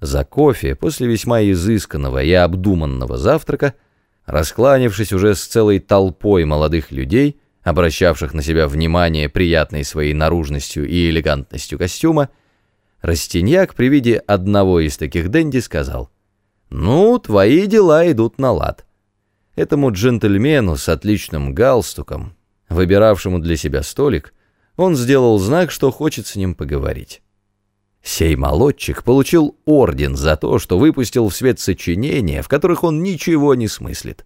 За кофе, после весьма изысканного и обдуманного завтрака, раскланившись уже с целой толпой молодых людей, обращавших на себя внимание приятной своей наружностью и элегантностью костюма, Растиньяк при виде одного из таких денди сказал, «Ну, твои дела идут на лад». Этому джентльмену с отличным галстуком, выбиравшему для себя столик, он сделал знак, что хочет с ним поговорить. Сей молодчик получил орден за то, что выпустил в свет сочинения, в которых он ничего не смыслит.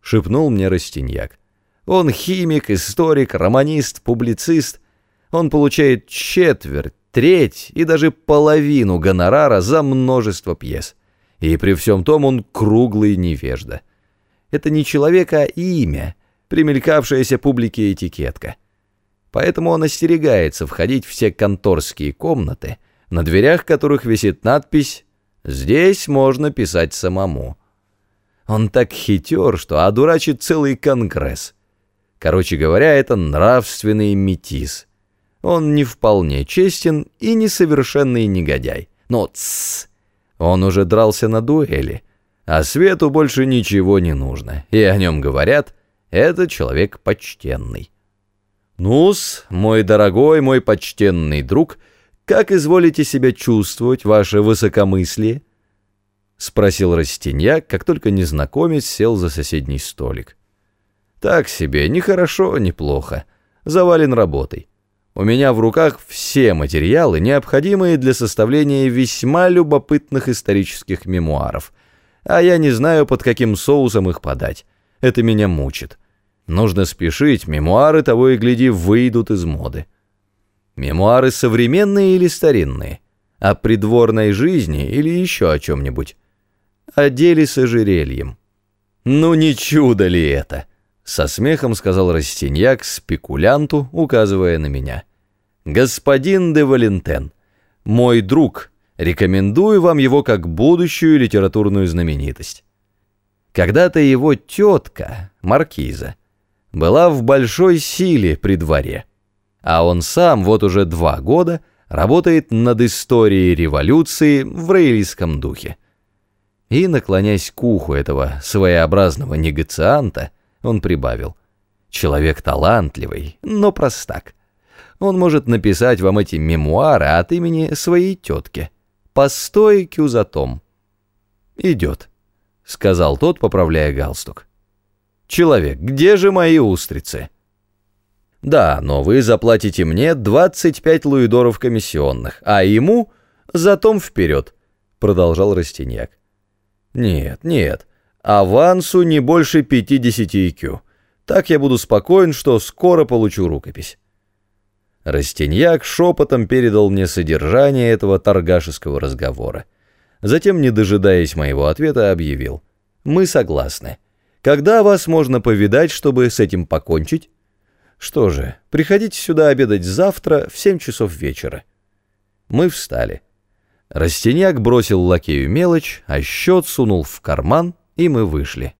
Шепнул мне Растиньяк. Он химик, историк, романист, публицист. Он получает четверть, треть и даже половину гонорара за множество пьес. И при всем том он круглый невежда. Это не человек, а имя, примелькавшаяся публике этикетка. Поэтому он остерегается входить в все конторские комнаты — на дверях которых висит надпись «Здесь можно писать самому». Он так хитер, что одурачит целый конгресс. Короче говоря, это нравственный метис. Он не вполне честен и несовершенный негодяй. Но тссс, он уже дрался на дуэли, а свету больше ничего не нужно, и о нем говорят, это человек почтенный. Нус, мой дорогой, мой почтенный друг — «Как изволите себя чувствовать, ваше высокомыслие?» — спросил Растиньяк, как только незнакомец сел за соседний столик. «Так себе, ни хорошо, ни плохо. Завален работой. У меня в руках все материалы, необходимые для составления весьма любопытных исторических мемуаров, а я не знаю, под каким соусом их подать. Это меня мучит. Нужно спешить, мемуары того и гляди выйдут из моды». Мемуары современные или старинные? О придворной жизни или еще о чем-нибудь? О деле с ожерельем. Ну не чудо ли это? Со смехом сказал Растиньяк спекулянту, указывая на меня. Господин де Валентен, мой друг, рекомендую вам его как будущую литературную знаменитость. Когда-то его тетка, маркиза, была в большой силе при дворе а он сам вот уже два года работает над историей революции в рейлийском духе. И, наклонясь к уху этого своеобразного негацианта, он прибавил. Человек талантливый, но простак. Он может написать вам эти мемуары от имени своей тетки. Постой, кюзатом. «Идет», — сказал тот, поправляя галстук. «Человек, где же мои устрицы?» Да, но вы заплатите мне 25 луидоров комиссионных, а ему за том вперед, продолжал Растиньяк. Нет, нет, авансу не больше 50 икю. Так я буду спокоен, что скоро получу рукопись. Растиньяк шепотом передал мне содержание этого торгашеского разговора. Затем, не дожидаясь моего ответа, объявил. «Мы согласны. Когда вас можно повидать, чтобы с этим покончить?» Что же, приходите сюда обедать завтра в семь часов вечера. Мы встали. Растеняк бросил лакею мелочь, а счет сунул в карман, и мы вышли.